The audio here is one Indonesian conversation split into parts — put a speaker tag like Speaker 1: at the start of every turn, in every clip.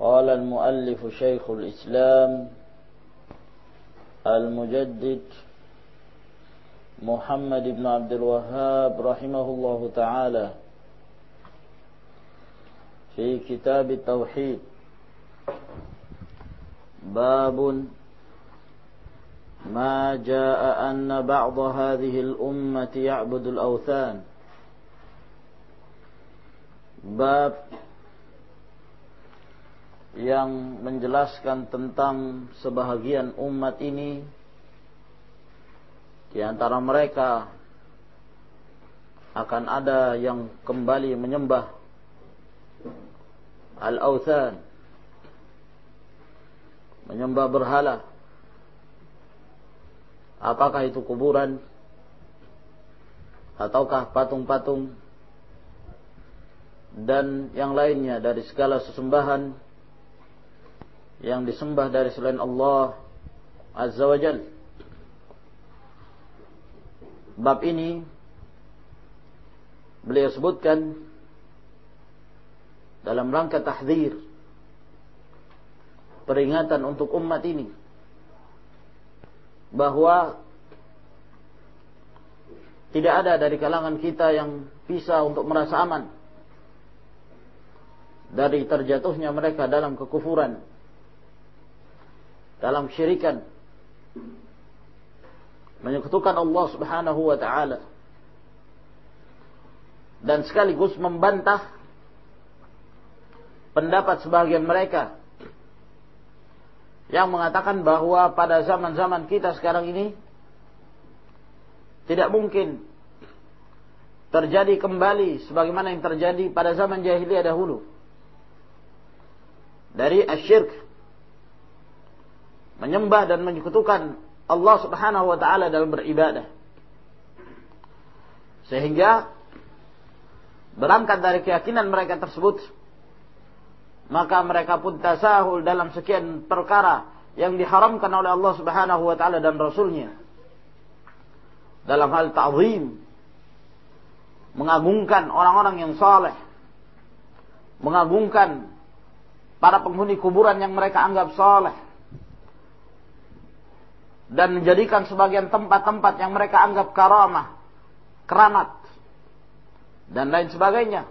Speaker 1: قال المؤلف شيخ الإسلام المجدد محمد بن عبد الوهاب رحمه الله تعالى في كتاب التوحيد. باب ما جاء أن بعض هذه الأمة يعبد الأوثان. باب yang menjelaskan tentang sebahagian umat ini. Di antara mereka akan ada yang kembali menyembah al-authan menyembah berhala. Apakah itu kuburan ataukah patung-patung? Dan yang lainnya dari segala sesembahan yang disembah dari selain Allah Azza wa Jal. Bab ini beliau sebutkan dalam rangka tahdzir peringatan untuk umat ini bahwa tidak ada dari kalangan kita yang bisa untuk merasa aman dari terjatuhnya mereka dalam kekufuran dalam syirikan. Menyekutukan Allah Subhanahu wa taala. Dan sekaligus membantah pendapat sebagian mereka yang mengatakan bahwa pada zaman-zaman kita sekarang ini tidak mungkin terjadi kembali sebagaimana yang terjadi pada zaman jahiliyah dahulu. Dari asyirk menyembah dan menyekutukan Allah Subhanahu wa taala dalam beribadah. Sehingga berangkat dari keyakinan mereka tersebut maka mereka pun tasahul dalam sekian perkara yang diharamkan oleh Allah Subhanahu wa taala dan rasulnya. Dalam hal ta'zim mengagungkan orang-orang yang saleh, mengagungkan para penghuni kuburan yang mereka anggap saleh, dan menjadikan sebagian tempat-tempat yang mereka anggap karamah, keramat, dan lain sebagainya.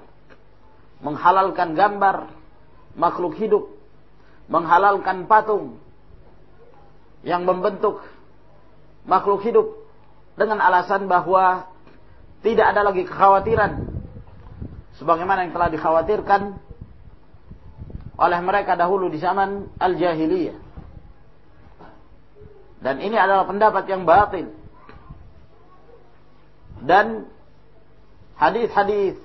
Speaker 1: Menghalalkan gambar makhluk hidup, menghalalkan patung yang membentuk makhluk hidup dengan alasan bahwa tidak ada lagi kekhawatiran sebagaimana yang telah dikhawatirkan oleh mereka dahulu di zaman al-jahiliyah dan ini adalah pendapat yang batil. Dan hadis-hadis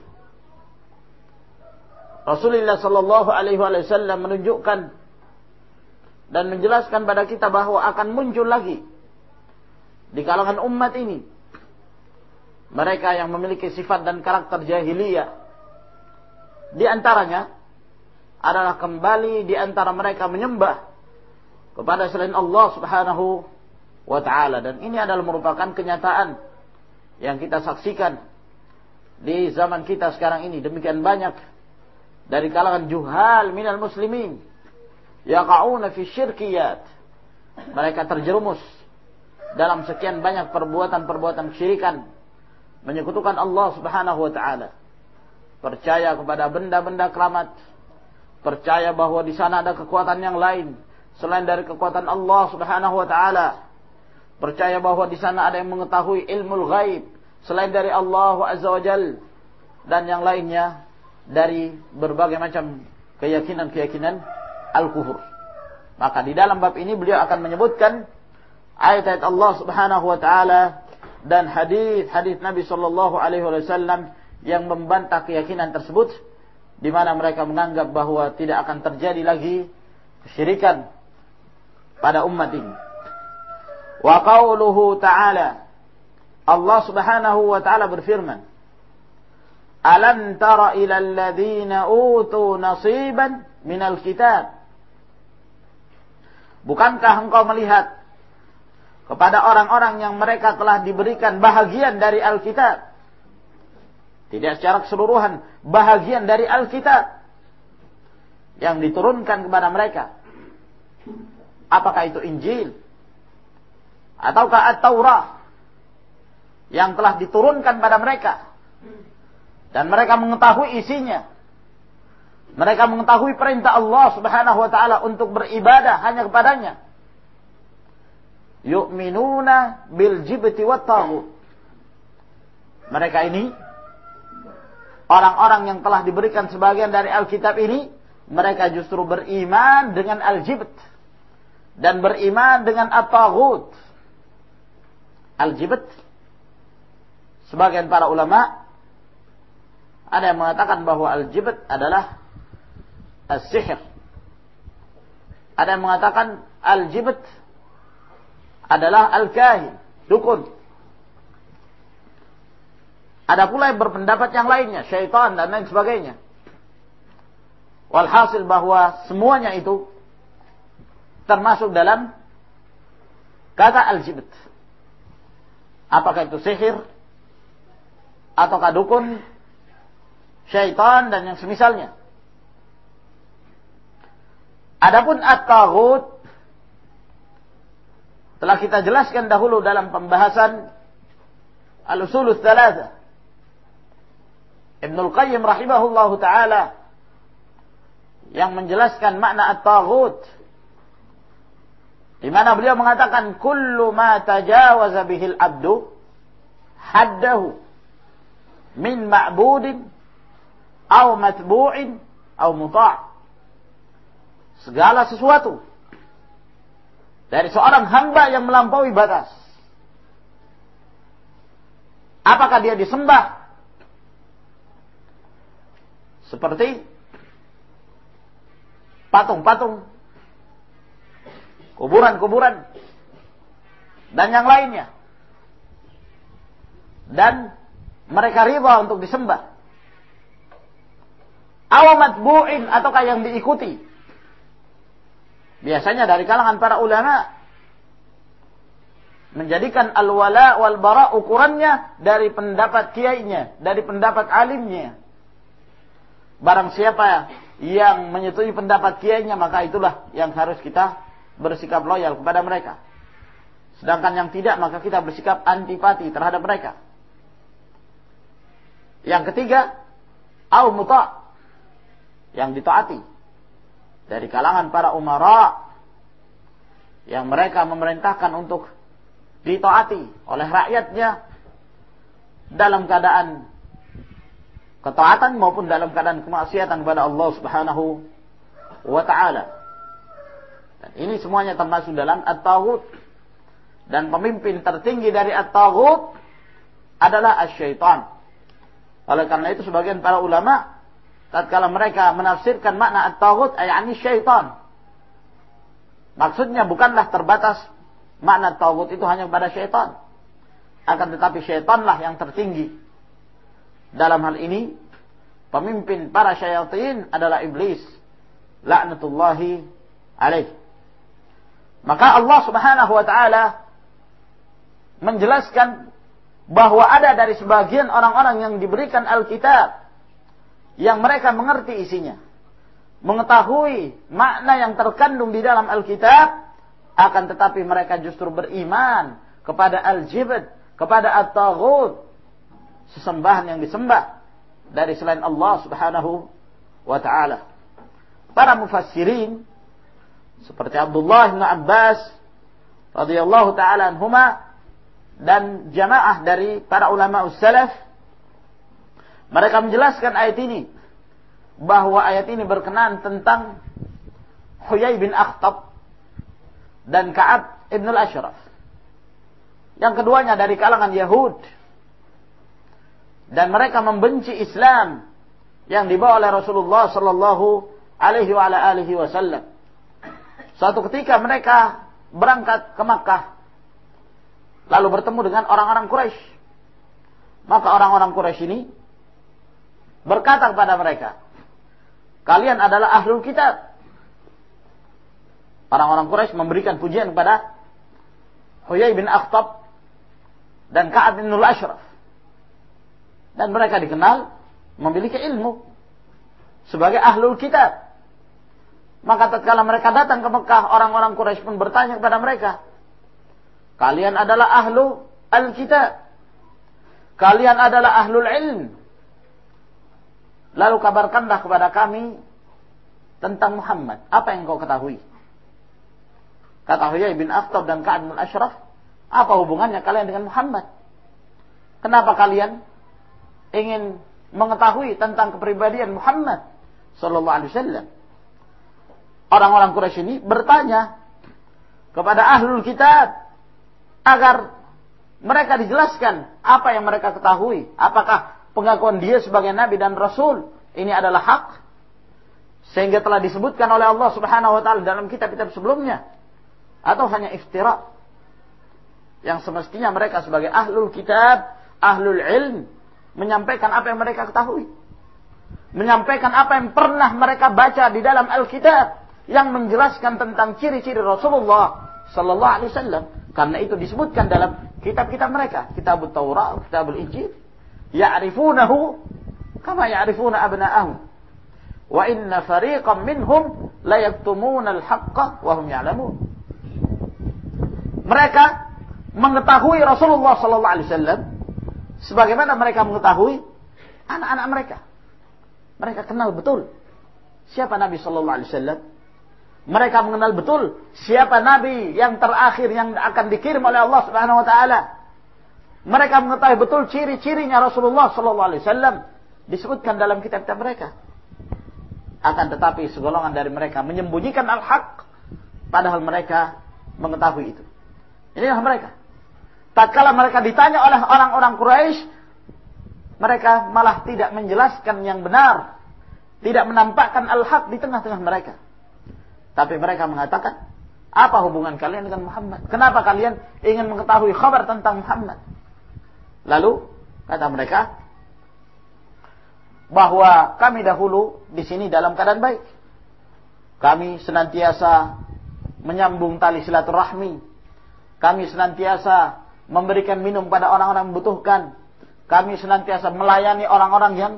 Speaker 1: Rasulullah sallallahu alaihi wasallam menunjukkan dan menjelaskan pada kita bahwa akan muncul lagi di kalangan umat ini mereka yang memiliki sifat dan karakter jahiliyah di antaranya adalah kembali di antara mereka menyembah kepada selain Allah Subhanahu wa taala. Dan ini adalah merupakan kenyataan yang kita saksikan di zaman kita sekarang ini. Demikian banyak dari kalangan juhal minal muslimin yaqauna fi syirkiyat. Mereka terjerumus dalam sekian banyak perbuatan-perbuatan syirikan menyekutukan Allah Subhanahu wa taala. Percaya kepada benda-benda keramat. Percaya bahwa di sana ada kekuatan yang lain selain dari kekuatan Allah Subhanahu wa taala. Percaya bahwa di sana ada yang mengetahui ilmu ghaib selain dari Allah Azza wa Jal dan yang lainnya dari berbagai macam keyakinan-keyakinan al-kufur. Maka di dalam bab ini beliau akan menyebutkan ayat-ayat Allah Subhanahu wa taala dan hadis-hadis Nabi sallallahu alaihi wasallam yang membantah keyakinan tersebut di mana mereka menganggap bahwa tidak akan terjadi lagi kesyirikan pada umat ini. Wa qauluhu ta'ala Allah Subhanahu wa taala berfirman Alam tara ila alladhina utu nasiban minal kitab Bukankah engkau melihat kepada orang-orang yang mereka telah diberikan bahagian dari Alkitab? Tidak secara keseluruhan, bahagian dari Alkitab yang diturunkan kepada mereka. Apakah itu Injil? Ataukah At-Taurah yang telah diturunkan pada mereka? Dan mereka mengetahui isinya. Mereka mengetahui perintah Allah Subhanahu wa taala untuk beribadah hanya kepadanya. Yu'minuna bil jibti wat Mereka ini orang-orang yang telah diberikan sebagian dari Alkitab ini, mereka justru beriman dengan al-jibt dan beriman dengan at-taghut. Al-jibt sebagian para ulama ada yang mengatakan bahwa al-jibt adalah as-sihir. Ada yang mengatakan al-jibt adalah al-kahin, dukun. Ada pula yang berpendapat yang lainnya, syaitan dan lain sebagainya. Walhasil bahwa semuanya itu termasuk dalam kata al-jibt. Apakah itu sihir? Ataukah dukun? Syaitan dan yang semisalnya. Adapun at-taghut telah kita jelaskan dahulu dalam pembahasan al-usulul thalatha. Ibnul Qayyim rahimahullahu taala yang menjelaskan makna at-taghut di mana beliau mengatakan kullu ma tajawaza bihil abdu haddahu min ma'budin au matbu'in au muta' segala sesuatu dari seorang hamba yang melampaui batas. Apakah dia disembah? Seperti patung-patung, kuburan-kuburan, dan yang lainnya. Dan mereka riba untuk disembah. Awamat bu'in ataukah yang diikuti biasanya dari kalangan para ulama menjadikan al-wala wal bara ukurannya dari pendapat kiainya, dari pendapat alimnya. Barang siapa yang menyetujui pendapat kiainya maka itulah yang harus kita bersikap loyal kepada mereka. Sedangkan yang tidak maka kita bersikap antipati terhadap mereka. Yang ketiga, au muta yang ditaati dari kalangan para umara yang mereka memerintahkan untuk ditaati oleh rakyatnya dalam keadaan ketaatan maupun dalam keadaan kemaksiatan kepada Allah Subhanahu wa taala. Dan ini semuanya termasuk dalam at-taghut dan pemimpin tertinggi dari at-taghut adalah asy-syaitan. Oleh karena itu sebagian para ulama tatkala mereka menafsirkan makna at-taghut ayani syaitan. Maksudnya bukanlah terbatas makna taghut itu hanya kepada syaitan. Akan tetapi syaitanlah yang tertinggi. Dalam hal ini pemimpin para syaitan adalah iblis. Laknatullahi alaih. Maka Allah Subhanahu wa taala menjelaskan bahwa ada dari sebagian orang-orang yang diberikan Alkitab yang mereka mengerti isinya, mengetahui makna yang terkandung di dalam Alkitab, akan tetapi mereka justru beriman kepada al-jibt, kepada at-taghut, sesembahan yang disembah dari selain Allah Subhanahu wa taala. Para mufassirin seperti Abdullah bin Abbas radhiyallahu taala anhuma dan jamaah dari para ulama salaf mereka menjelaskan ayat ini bahwa ayat ini berkenaan tentang Huyai bin Akhtab dan Ka'ab ibn al-Ashraf. Yang keduanya dari kalangan Yahud. Dan mereka membenci Islam yang dibawa oleh Rasulullah sallallahu alaihi wa alihi wasallam. Suatu ketika mereka berangkat ke Makkah lalu bertemu dengan orang-orang Quraisy. Maka orang-orang Quraisy ini berkata kepada mereka, "Kalian adalah ahlul kitab." Orang-orang Quraisy memberikan pujian kepada Huyai bin Akhtab dan Ka'ab bin Nul Ashraf. Dan mereka dikenal memiliki ilmu sebagai ahlul kitab. Maka tatkala mereka datang ke Mekah, orang-orang Quraisy pun bertanya kepada mereka, "Kalian adalah ahlu al-kitab. Kalian adalah ahlul ilm. Lalu kabarkanlah kepada kami tentang Muhammad. Apa yang kau ketahui?" Kata Huyai bin Akhtab dan Ka'ad bin Ashraf, apa hubungannya kalian dengan Muhammad? Kenapa kalian ingin mengetahui tentang kepribadian Muhammad sallallahu alaihi wasallam? Orang-orang Quraisy ini bertanya kepada ahlul kitab agar mereka dijelaskan apa yang mereka ketahui. Apakah pengakuan dia sebagai nabi dan rasul ini adalah hak? Sehingga telah disebutkan oleh Allah Subhanahu wa taala dalam kitab-kitab sebelumnya atau hanya iftira? Yang semestinya mereka sebagai ahlul kitab, ahlul ilm menyampaikan apa yang mereka ketahui. Menyampaikan apa yang pernah mereka baca di dalam Alkitab yang menjelaskan tentang ciri-ciri Rasulullah sallallahu alaihi wasallam. Karena itu disebutkan dalam kitab-kitab mereka. Kitab Taurat kitab Injil. Ya'rifunahu kama ya'rifuna abna'ahum. Wa inna fariqan minhum la yaktumuna al-haqqa wa hum ya'lamun. Mereka mengetahui Rasulullah sallallahu alaihi wasallam sebagaimana mereka mengetahui anak-anak mereka. Mereka kenal betul siapa Nabi sallallahu alaihi wasallam mereka mengenal betul siapa nabi yang terakhir yang akan dikirim oleh Allah Subhanahu wa taala. Mereka mengetahui betul ciri-cirinya Rasulullah sallallahu alaihi wasallam disebutkan dalam kitab-kitab mereka. Akan tetapi segolongan dari mereka menyembunyikan al-haq padahal mereka mengetahui itu. Inilah mereka. Tatkala mereka ditanya oleh orang-orang Quraisy, mereka malah tidak menjelaskan yang benar, tidak menampakkan al-haq di tengah-tengah mereka. Tapi mereka mengatakan, apa hubungan kalian dengan Muhammad? Kenapa kalian ingin mengetahui kabar tentang Muhammad? Lalu kata mereka bahwa kami dahulu di sini dalam keadaan baik. Kami senantiasa menyambung tali silaturahmi. Kami senantiasa memberikan minum pada orang-orang membutuhkan. Kami senantiasa melayani orang-orang yang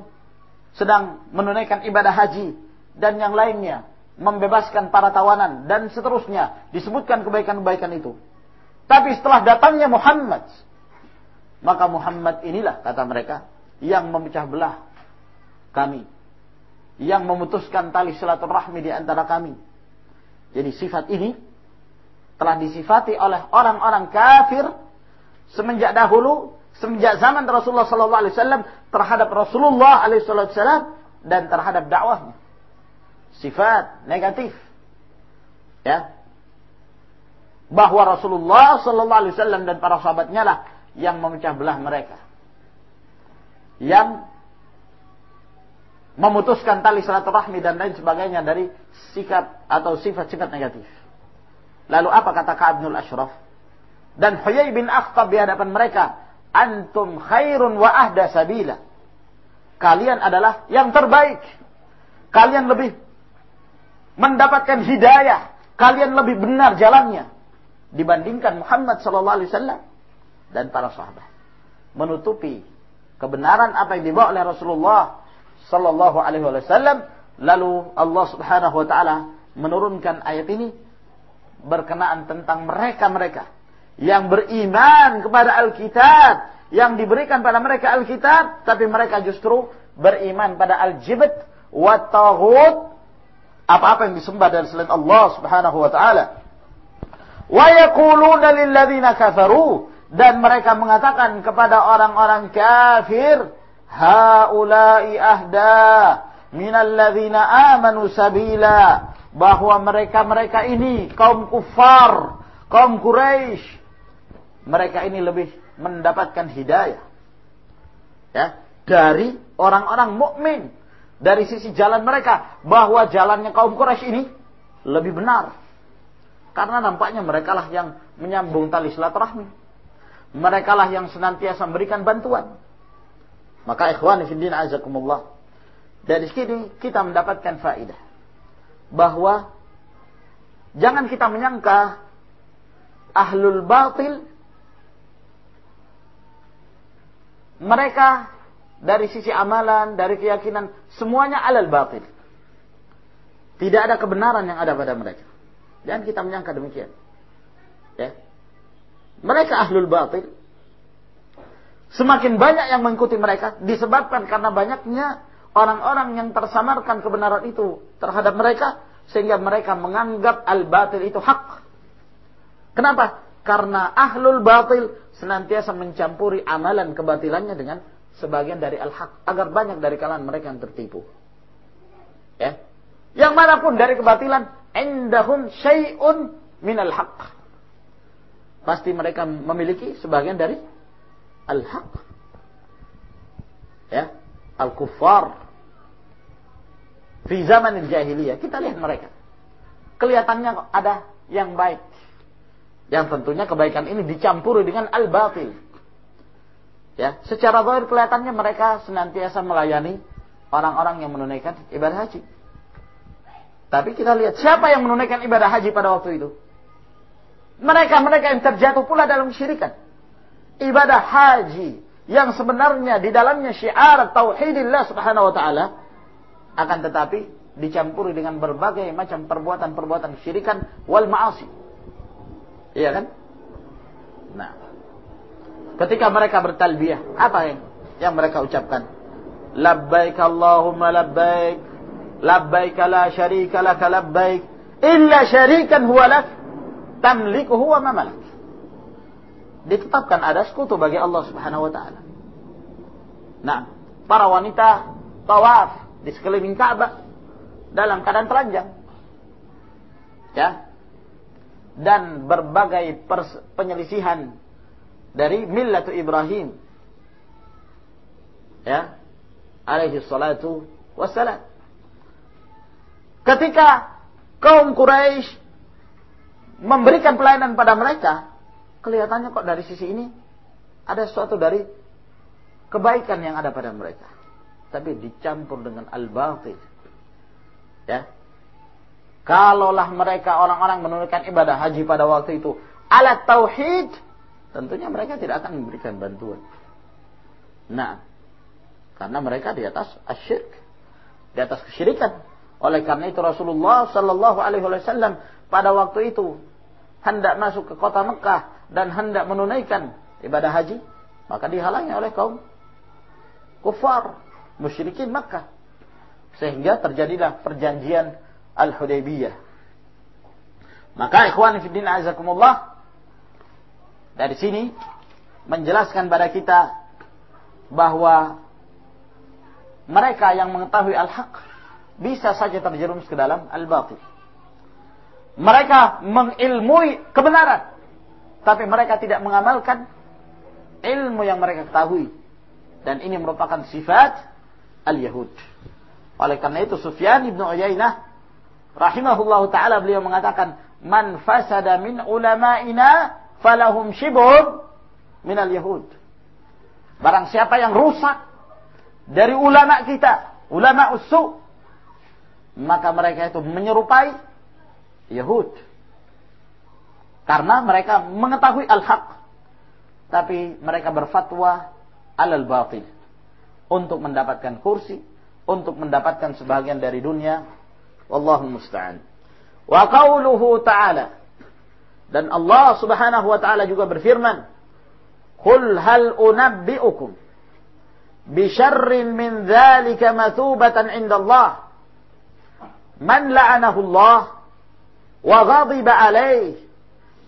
Speaker 1: sedang menunaikan ibadah haji dan yang lainnya membebaskan para tawanan dan seterusnya disebutkan kebaikan-kebaikan itu. Tapi setelah datangnya Muhammad, maka Muhammad inilah kata mereka yang memecah belah kami, yang memutuskan tali silaturahmi di antara kami. Jadi sifat ini telah disifati oleh orang-orang kafir semenjak dahulu, semenjak zaman Rasulullah wasallam terhadap Rasulullah wasallam dan terhadap dakwahnya sifat negatif. Ya. Bahwa Rasulullah sallallahu alaihi wasallam dan para sahabatnya lah yang memecah belah mereka. Yang memutuskan tali silaturahmi dan lain sebagainya dari sikap atau sifat-sifat negatif. Lalu apa kata Ka'ab bin Ashraf? Dan Huyai bin Akhtab di hadapan mereka, antum khairun wa ahda sabila. Kalian adalah yang terbaik. Kalian lebih mendapatkan hidayah, kalian lebih benar jalannya dibandingkan Muhammad sallallahu alaihi wasallam dan para sahabat. Menutupi kebenaran apa yang dibawa oleh Rasulullah sallallahu alaihi wasallam, lalu Allah Subhanahu wa taala menurunkan ayat ini berkenaan tentang mereka-mereka yang beriman kepada Alkitab, yang diberikan pada mereka Alkitab, tapi mereka justru beriman pada Al-Jibt wa apa-apa yang disembah dari selain Allah Subhanahu wa taala. Wa yaquluna lilladzina kafaru. Dan mereka mengatakan kepada orang-orang kafir, haula'i ahda minalladzina amanu sabila. Bahwa mereka-mereka ini kaum kufar, kaum Quraisy. Mereka ini lebih mendapatkan hidayah ya dari orang-orang mukmin dari sisi jalan mereka bahwa jalannya kaum Quraisy ini lebih benar. Karena nampaknya mereka lah yang menyambung tali silaturahmi. Mereka lah yang senantiasa memberikan bantuan. Maka ikhwan fillah azakumullah. Dari sini kita mendapatkan faidah bahwa jangan kita menyangka ahlul batil mereka dari sisi amalan, dari keyakinan, semuanya alal batil. Tidak ada kebenaran yang ada pada mereka. Jangan kita menyangka demikian. Ya. Mereka ahlul batil. Semakin banyak yang mengikuti mereka disebabkan karena banyaknya orang-orang yang tersamarkan kebenaran itu terhadap mereka sehingga mereka menganggap al-batil itu hak. Kenapa? Karena ahlul batil senantiasa mencampuri amalan kebatilannya dengan sebagian dari al-haq agar banyak dari kalangan mereka yang tertipu. Ya. Yang mana pun dari kebatilan, indahum syai'un al haq. Pasti mereka memiliki sebagian dari al-haq. Ya, al-kuffar. Di zaman jahiliyah, kita lihat mereka. Kelihatannya ada yang baik. Yang tentunya kebaikan ini dicampuri dengan al-batil. Ya, secara zahir kelihatannya mereka senantiasa melayani orang-orang yang menunaikan ibadah haji. Tapi kita lihat siapa yang menunaikan ibadah haji pada waktu itu? Mereka-mereka yang terjatuh pula dalam syirikan. Ibadah haji yang sebenarnya di dalamnya syiar tauhidillah subhanahu wa taala akan tetapi dicampuri dengan berbagai macam perbuatan-perbuatan syirikan wal ma'asi. Iya kan? Nah, Ketika mereka bertalbiyah, apa yang yang mereka ucapkan? Labbaik Allahumma labbaik. Labbaik la syarika laka labbaik. Illa syarikan huwa lak. Tamliku huwa ma malak. Ditetapkan ada sekutu bagi Allah subhanahu wa ta'ala. Nah, para wanita tawaf di sekeliling Ka'bah dalam keadaan telanjang. Ya. Dan berbagai penyelisihan dari millatu Ibrahim. Ya. Alaihi salatu wassalam. Ketika kaum Quraisy memberikan pelayanan pada mereka, kelihatannya kok dari sisi ini ada sesuatu dari kebaikan yang ada pada mereka. Tapi dicampur dengan al-batil. Ya. Kalaulah mereka orang-orang menunaikan ibadah haji pada waktu itu alat tauhid, tentunya mereka tidak akan memberikan bantuan. Nah, karena mereka di atas asyirk, di atas kesyirikan. Oleh karena itu Rasulullah Shallallahu Alaihi Wasallam pada waktu itu hendak masuk ke kota Mekah dan hendak menunaikan ibadah haji, maka dihalangi oleh kaum kufar, musyrikin Mekah. Sehingga terjadilah perjanjian Al-Hudaybiyah. Maka ikhwan fillah azakumullah dari sini menjelaskan pada kita bahwa mereka yang mengetahui al-haq bisa saja terjerumus ke dalam al-batil. Mereka mengilmui kebenaran, tapi mereka tidak mengamalkan ilmu yang mereka ketahui. Dan ini merupakan sifat al-Yahud. Oleh karena itu Sufyan ibn Uyainah rahimahullahu taala beliau mengatakan, "Man fasada min ulama'ina falahum shibun minal yahud. Barang siapa yang rusak dari ulama kita, ulama usu, maka mereka itu menyerupai Yahud. Karena mereka mengetahui al-haq. Tapi mereka berfatwa alal batil. Untuk mendapatkan kursi. Untuk mendapatkan sebagian dari dunia. Wallahu musta'an. Wa qawluhu ta'ala. Dan Allah Subhanahu wa taala juga berfirman, "Qul hal unabbi'ukum bi syarrin min dzalika mathubatan 'inda Allah man la'anahu Allah wa ghadiba alaih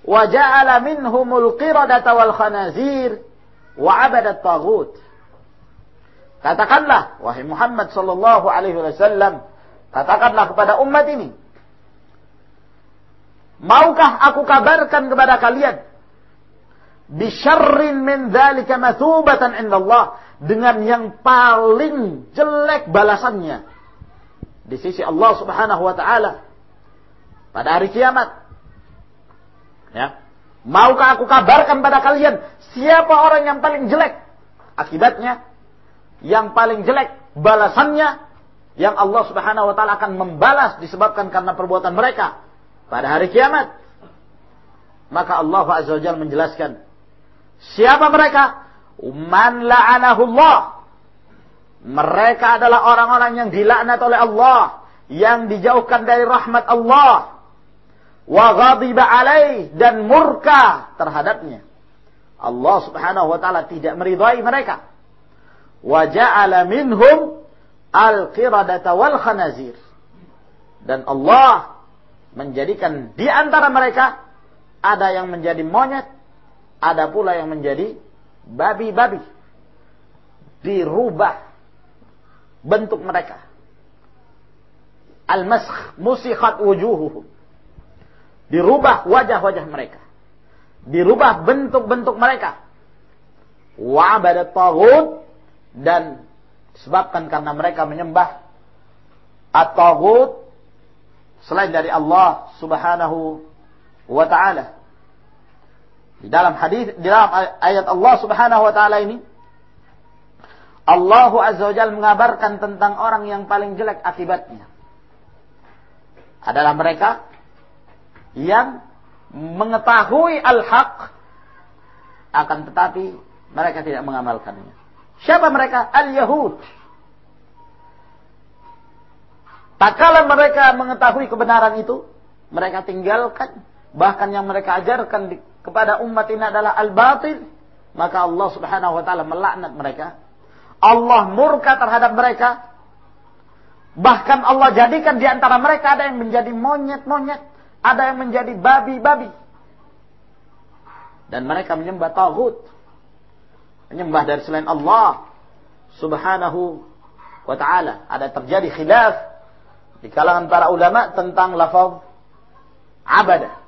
Speaker 1: wa ja'ala minhumul qiradata wal khanazir wa 'abada taghut Katakanlah wahai Muhammad sallallahu alaihi wasallam katakanlah kepada umat ini Maukah aku kabarkan kepada kalian bisyarrin min dzalika mathubatan indallah dengan yang paling jelek balasannya di sisi Allah Subhanahu wa taala pada hari kiamat. Ya. Maukah aku kabarkan pada kalian siapa orang yang paling jelek akibatnya? Yang paling jelek balasannya yang Allah Subhanahu wa taala akan membalas disebabkan karena perbuatan mereka pada hari kiamat. Maka Allah Azza wa Jalla menjelaskan siapa mereka? Man la'anahullah. Mereka adalah orang-orang yang dilaknat oleh Allah, yang dijauhkan dari rahmat Allah. Wa ghadiba alaih dan murka terhadapnya. Allah Subhanahu wa taala tidak meridai mereka. Wa ja'ala minhum al-qiradata wal khanazir. Dan Allah menjadikan di antara mereka ada yang menjadi monyet, ada pula yang menjadi babi-babi. Dirubah bentuk mereka. Al-maskh musikhat wujuhuhum. Dirubah wajah-wajah mereka. Dirubah bentuk-bentuk mereka. Wa'abadat taghut dan sebabkan karena mereka menyembah at-taghut selain dari Allah Subhanahu wa taala. Di dalam hadis di dalam ayat Allah Subhanahu wa taala ini Allah Azza wa Jalla mengabarkan tentang orang yang paling jelek akibatnya. Adalah mereka yang mengetahui al-haq akan tetapi mereka tidak mengamalkannya. Siapa mereka? Al-Yahud. Tak kala mereka mengetahui kebenaran itu, mereka tinggalkan. Bahkan yang mereka ajarkan kepada umat ini adalah al-batil. Maka Allah subhanahu wa ta'ala melaknat mereka Allah murka terhadap mereka. Bahkan Allah jadikan di antara mereka ada yang menjadi monyet-monyet, ada yang menjadi babi-babi. Dan mereka menyembah tagut. Menyembah dari selain Allah subhanahu wa ta'ala. Ada terjadi khilaf di kalangan para ulama tentang lafaz abadah.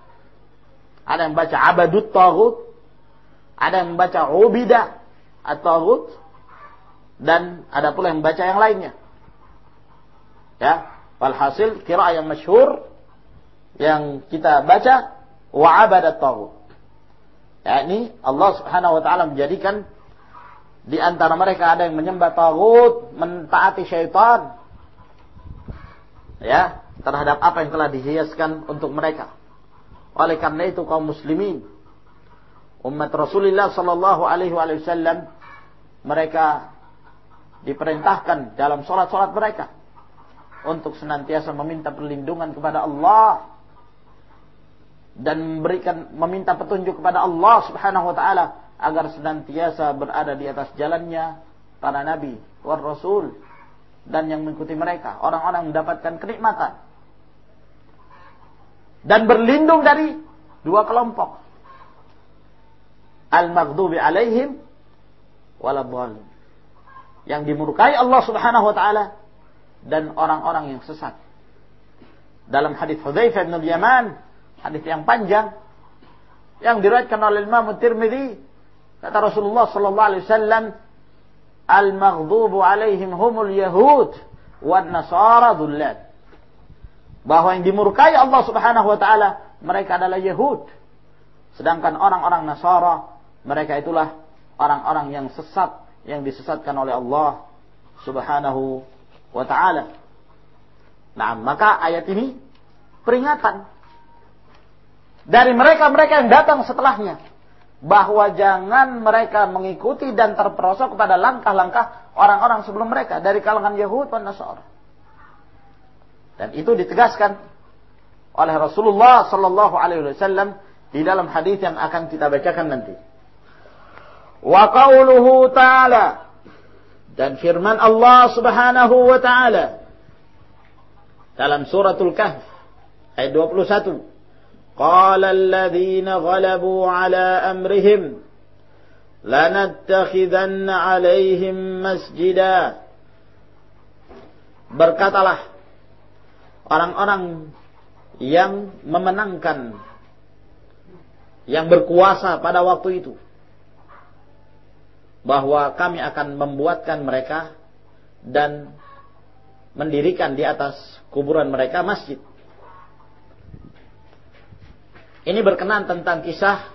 Speaker 1: Ada yang baca abadut tagut, ada yang membaca ubidah at-tagut, dan ada pula yang baca yang lainnya. Ya, walhasil kira yang masyhur yang kita baca wa abadat taghut. Ya, ini Allah Subhanahu wa taala menjadikan di antara mereka ada yang menyembah tagut, mentaati syaitan. Ya, terhadap apa yang telah dihiaskan untuk mereka. Oleh karena itu kaum muslimin umat Rasulullah sallallahu alaihi wasallam mereka diperintahkan dalam sholat-sholat mereka untuk senantiasa meminta perlindungan kepada Allah dan memberikan meminta petunjuk kepada Allah Subhanahu wa taala agar senantiasa berada di atas jalannya para nabi war rasul dan yang mengikuti mereka. Orang-orang mendapatkan kenikmatan. Dan berlindung dari dua kelompok. Al-maghdubi alaihim waladhdallin yang dimurkai Allah Subhanahu wa taala dan orang-orang yang sesat. Dalam hadis Hudzaifah bin Yaman, hadis yang panjang yang diriwayatkan oleh Imam Tirmidzi, kata Rasulullah sallallahu alaihi wasallam, "Al-maghdubu alaihim humul yahud wan nasara dhullat." Bahwa yang dimurkai Allah Subhanahu wa taala mereka adalah Yahud. Sedangkan orang-orang Nasara mereka itulah orang-orang yang sesat yang disesatkan oleh Allah Subhanahu wa taala. Nah, maka ayat ini peringatan dari mereka-mereka yang datang setelahnya bahwa jangan mereka mengikuti dan terperosok kepada langkah-langkah orang-orang sebelum mereka dari kalangan Yahud dan Nasara. Dan itu ditegaskan oleh Rasulullah sallallahu alaihi wasallam di dalam hadis yang akan kita bacakan nanti. Wa qauluhu ta'ala dan firman Allah Subhanahu wa taala dalam suratul Kahf ayat 21. Qala alladziina ghalabu ala amrihim lanattakhidanna 'alaihim masjida. Berkatalah orang-orang yang memenangkan yang berkuasa pada waktu itu bahwa kami akan membuatkan mereka dan mendirikan di atas kuburan mereka masjid. Ini berkenan tentang kisah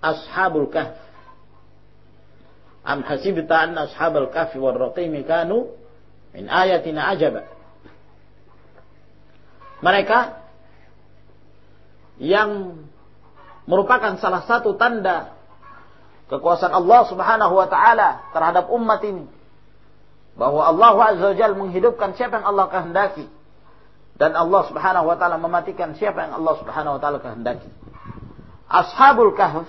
Speaker 1: Ashabul Kahf. Am hasibta anna ashabal kahfi war raqimi kanu min ayatina ajaba. Mereka yang merupakan salah satu tanda kekuasaan Allah Subhanahu wa taala terhadap umat ini bahwa Allah Azza wa menghidupkan siapa yang Allah kehendaki dan Allah Subhanahu wa taala mematikan siapa yang Allah Subhanahu wa taala kehendaki. Ashabul Kahf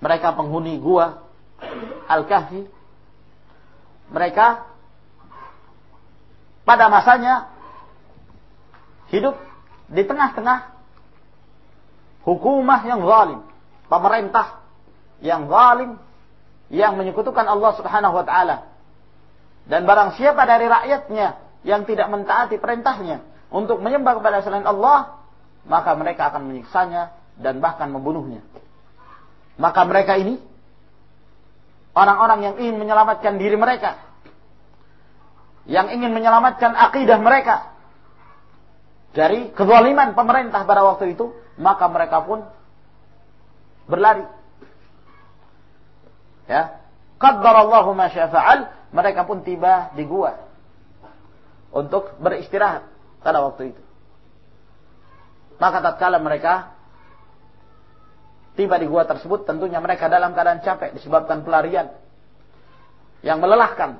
Speaker 1: mereka penghuni gua Al-Kahfi mereka pada masanya hidup di tengah-tengah hukumah yang zalim, pemerintah yang zalim yang menyekutukan Allah Subhanahu wa taala. Dan barang siapa dari rakyatnya yang tidak mentaati perintahnya untuk menyembah kepada selain Allah, maka mereka akan menyiksanya dan bahkan membunuhnya. Maka mereka ini orang-orang yang ingin menyelamatkan diri mereka, yang ingin menyelamatkan akidah mereka dari kezaliman pemerintah pada waktu itu, maka mereka pun berlari. Ya, qaddarallahu ma syafa'al, mereka pun tiba di gua untuk beristirahat pada waktu itu. Maka tatkala mereka tiba di gua tersebut, tentunya mereka dalam keadaan capek disebabkan pelarian yang melelahkan.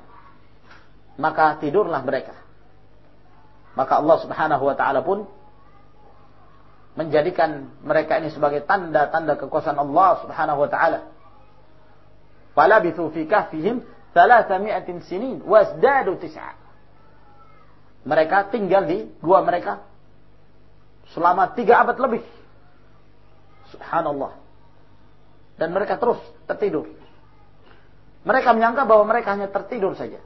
Speaker 1: Maka tidurlah mereka. Maka Allah Subhanahu wa taala pun menjadikan mereka ini sebagai tanda-tanda kekuasaan Allah Subhanahu wa taala. Falabithu fi kahfihim 300 sinin wasdadu tis'a mereka tinggal di gua mereka selama tiga abad lebih. Subhanallah. Dan mereka terus tertidur. Mereka menyangka bahwa mereka hanya tertidur saja.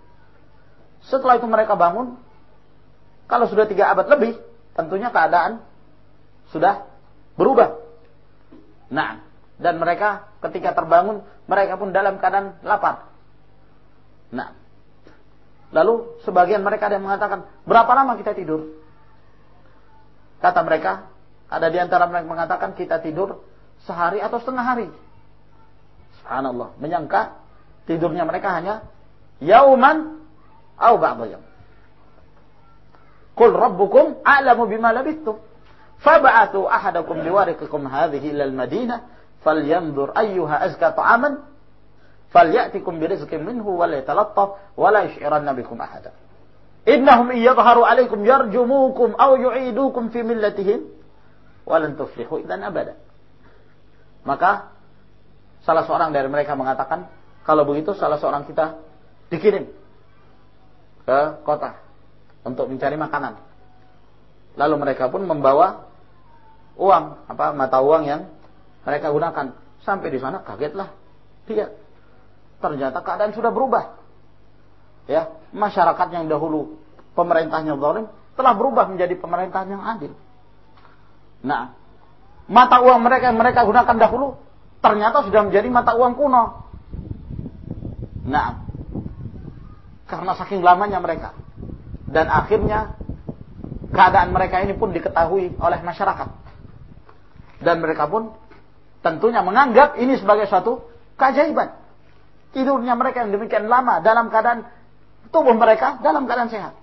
Speaker 1: Setelah itu mereka bangun. Kalau sudah tiga abad lebih, tentunya keadaan sudah berubah. Nah, dan mereka ketika terbangun, mereka pun dalam keadaan lapar. Nah, Lalu sebagian mereka ada yang mengatakan, berapa lama kita tidur? Kata mereka, ada di antara mereka mengatakan kita tidur sehari atau setengah hari. Subhanallah, menyangka tidurnya mereka hanya yauman au ba'dha yaum. Qul rabbukum a'lamu bima labithtum. Fab'athu ahadakum biwariqikum hadhihi ila al-Madinah falyanzur ayyuha azka ta'aman falyatikum birizqin minhu wa la yatalattaf wa la yash'iranna bikum ahada. Innahum iyadharu alaikum yarjumukum aw yu'idukum fi millatihim wa lan tuflihu abada. Maka salah seorang dari mereka mengatakan, kalau begitu salah seorang kita dikirim ke kota untuk mencari makanan. Lalu mereka pun membawa uang, apa mata uang yang mereka gunakan. Sampai di sana kagetlah dia ternyata keadaan sudah berubah. Ya, masyarakat yang dahulu pemerintahnya zalim telah berubah menjadi pemerintahan yang adil. Nah, mata uang mereka yang mereka gunakan dahulu ternyata sudah menjadi mata uang kuno. Nah, karena saking lamanya mereka dan akhirnya keadaan mereka ini pun diketahui oleh masyarakat dan mereka pun tentunya menganggap ini sebagai suatu keajaiban tidurnya mereka yang demikian lama dalam keadaan tubuh mereka dalam keadaan sehat.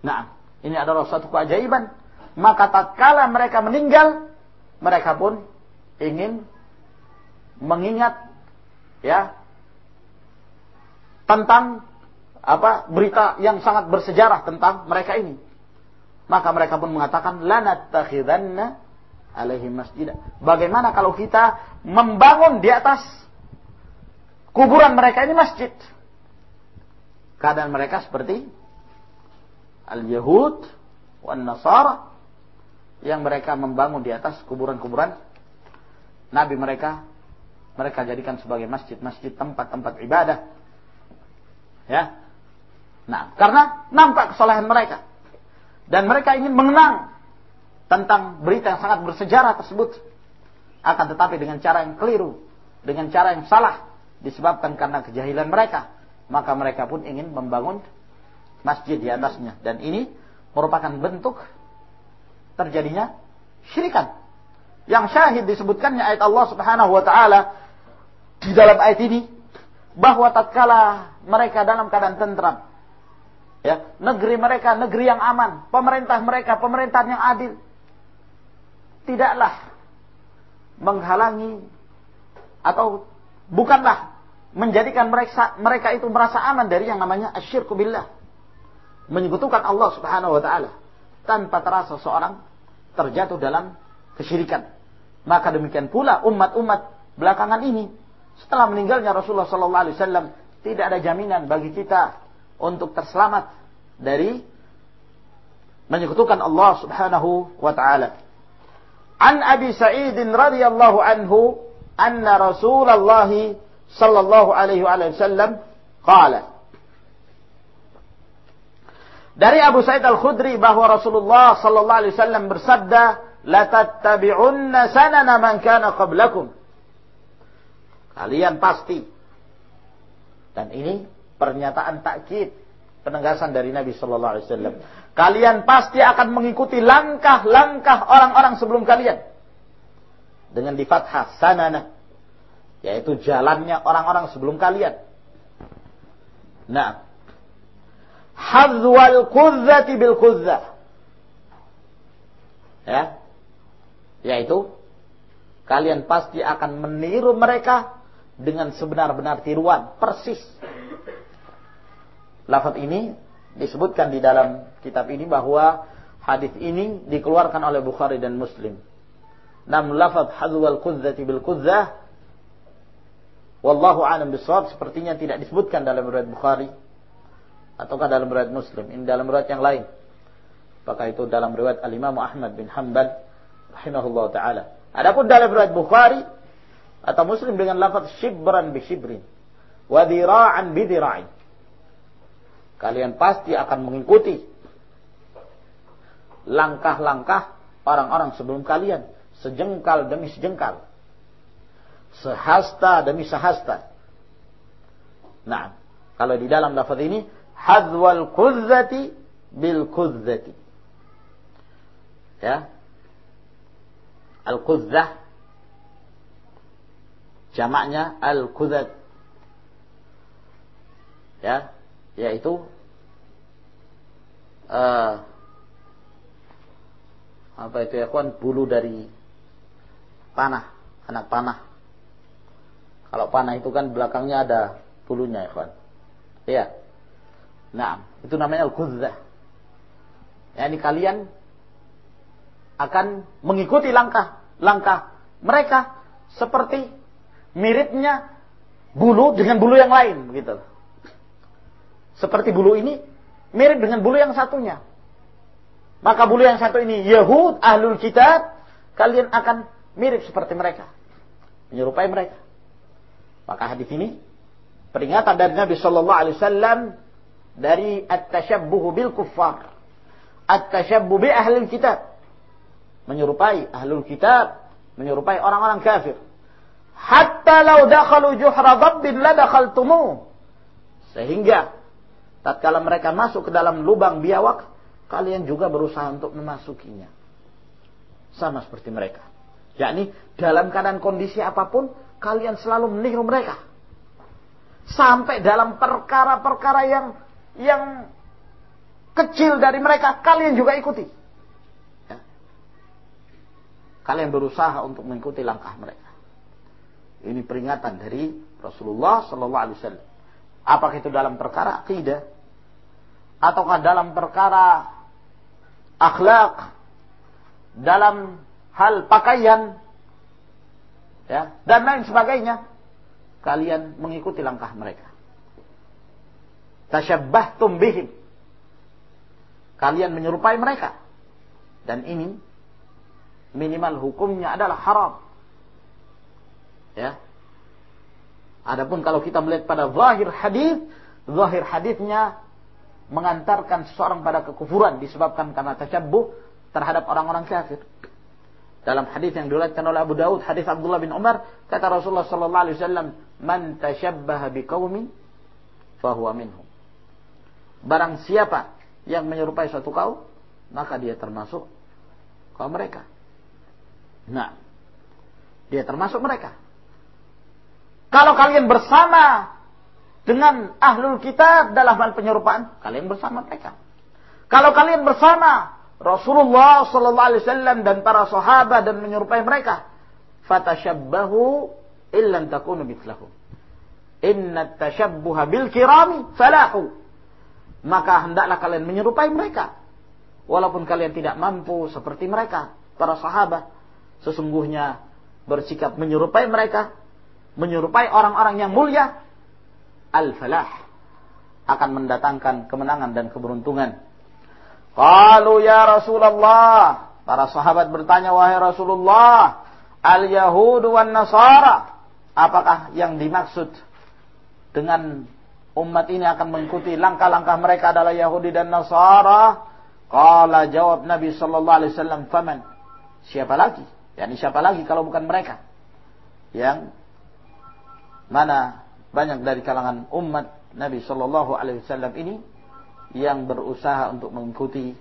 Speaker 1: Nah, ini adalah suatu keajaiban. Maka tatkala mereka meninggal, mereka pun ingin mengingat ya tentang apa berita yang sangat bersejarah tentang mereka ini. Maka mereka pun mengatakan lanat takhidanna alaihi masjid. Bagaimana kalau kita membangun di atas kuburan mereka ini masjid. Keadaan mereka seperti al-Yahud wan Nasara yang mereka membangun di atas kuburan-kuburan nabi mereka. Mereka jadikan sebagai masjid-masjid tempat-tempat ibadah. Ya. Nah karena nampak kesalahan mereka. Dan mereka ingin mengenang tentang berita yang sangat bersejarah tersebut. Akan tetapi dengan cara yang keliru dengan cara yang salah disebabkan karena kejahilan mereka maka mereka pun ingin membangun masjid di atasnya. Dan ini merupakan bentuk terjadinya syirikan. Yang syahid disebutkannya ayat Allah Subhanahu wa taala di dalam ayat ini bahwa tatkala mereka dalam keadaan tentram ya negeri mereka negeri yang aman pemerintah mereka pemerintahan yang adil tidaklah menghalangi atau bukanlah menjadikan mereka mereka itu merasa aman dari yang namanya asyirku billah. Menyekutukan Allah Subhanahu wa taala. Tanpa terasa seorang terjatuh dalam kesyirikan. Maka demikian pula umat-umat belakangan ini setelah meninggalnya Rasulullah sallallahu alaihi wasallam tidak ada jaminan bagi kita untuk terselamat dari menyekutukan Allah Subhanahu wa taala. An Abi Sa'id radhiyallahu anhu anna Rasulullah sallallahu alaihi wasallam qala Dari Abu Sa'id Al-Khudri bahwa Rasulullah sallallahu alaihi wasallam bersabda, "La tattabi'unna sanana man kana qablakum." Kalian pasti. Dan ini pernyataan takkid, penegasan dari Nabi sallallahu alaihi wasallam. Kalian pasti akan mengikuti langkah-langkah orang-orang sebelum kalian dengan di fathah sanana yaitu jalannya orang-orang sebelum kalian. Nah, hadzwal kuzzati bil kuzzah. Ya. Yaitu kalian pasti akan meniru mereka dengan sebenar-benar tiruan, persis. Lafaz ini disebutkan di dalam kitab ini bahwa hadis ini dikeluarkan oleh Bukhari dan Muslim. Nam lafaz hadwal kuzzati bil kuzzah wallahu alam bisawab sepertinya tidak disebutkan dalam riwayat Bukhari ataukah dalam riwayat Muslim. Ini dalam riwayat yang lain. Apakah itu dalam riwayat Al-Imam Ahmad bin Hanbal rahimahullah taala. Adapun dalam riwayat Bukhari atau Muslim dengan lafaz shibran bi shibrin wa dira'an bi dira'in kalian pasti akan mengikuti langkah-langkah orang-orang sebelum kalian. Sejengkal demi sejengkal. Sehasta demi sehasta. Nah, kalau di dalam lafaz ini hadwal kuzzati bil kuzzati. Ya. Al-kuzzah jamaknya al-kuzzat. Ya, yaitu uh, apa itu ya kawan bulu dari panah, anak panah. Kalau panah itu kan belakangnya ada bulunya ya kawan. Iya. Nah, itu namanya al-qudzah. Ya, ini kalian akan mengikuti langkah-langkah mereka seperti miripnya bulu dengan bulu yang lain begitu. Seperti bulu ini mirip dengan bulu yang satunya. Maka bulu yang satu ini Yahud ahlul kitab kalian akan mirip seperti mereka. Menyerupai mereka. Maka hadis ini peringatan dari Nabi sallallahu alaihi wasallam dari at-tashabbuh bil kuffar. At-tashabbuh bi ahli kitab. Menyerupai ahlul kitab, menyerupai orang-orang kafir. Hatta law dakhalu juhra dhabbin la dakhaltumu. Sehingga tatkala mereka masuk ke dalam lubang biawak, kalian juga berusaha untuk memasukinya. Sama seperti mereka yakni dalam keadaan kondisi apa pun kalian selalu meniru mereka. Sampai dalam perkara-perkara yang yang kecil dari mereka kalian juga ikuti. Ya. kalian berusaha untuk mengikuti langkah mereka. Ini peringatan dari Rasulullah Sallallahu Alaihi Wasallam. Apakah itu dalam perkara akidah? Ataukah dalam perkara akhlak? Dalam hal pakaian, ya, dan lain sebagainya, kalian mengikuti langkah mereka. Tasyabbahtum bihim. kalian menyerupai mereka. Dan ini minimal hukumnya adalah haram. Ya. Adapun kalau kita melihat pada zahir hadis, zahir hadisnya mengantarkan seseorang pada kekufuran disebabkan karena tasyabuh terhadap orang-orang kafir. Dalam hadis yang diriwayatkan oleh Abu Daud, hadis Abdullah bin Umar, kata Rasulullah sallallahu alaihi wasallam, "Man tashabbaha biqaumin fahuwa minhum." Barang siapa yang menyerupai suatu kaum, maka dia termasuk kaum mereka. Nah, dia termasuk mereka. Kalau kalian bersama dengan ahlul kitab dalam hal penyerupaan, kalian bersama mereka. Kalau kalian bersama Rasulullah sallallahu alaihi wasallam dan para sahabat dan menyerupai mereka, fatashabbahu illam takunu mithlahum. Inna tashabbuha bil kirami falahu. Maka hendaklah kalian menyerupai mereka. Walaupun kalian tidak mampu seperti mereka, para sahabat. Sesungguhnya bersikap menyerupai mereka, menyerupai orang-orang yang mulia, al-falah akan mendatangkan kemenangan dan keberuntungan. Qalu ya Rasulullah, para sahabat bertanya wahai Rasulullah, al-yahud wan nasara, apakah yang dimaksud dengan umat ini akan mengikuti langkah-langkah mereka adalah Yahudi dan Nasara? Qala jawab Nabi sallallahu alaihi wasallam, "Faman?" Siapa lagi? Yani siapa lagi kalau bukan mereka? Yang mana banyak dari kalangan umat Nabi Shallallahu Alaihi Wasallam ini yang berusaha untuk mengikuti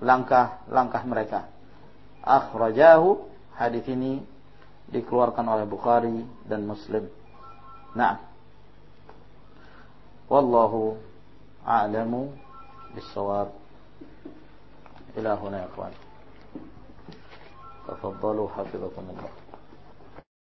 Speaker 1: langkah-langkah mereka. Akhrajahu hadis ini dikeluarkan oleh Bukhari dan Muslim. Nah, wallahu a'lamu bis-shawab. Ila huna ya. Tafaddalu hafizakumullah.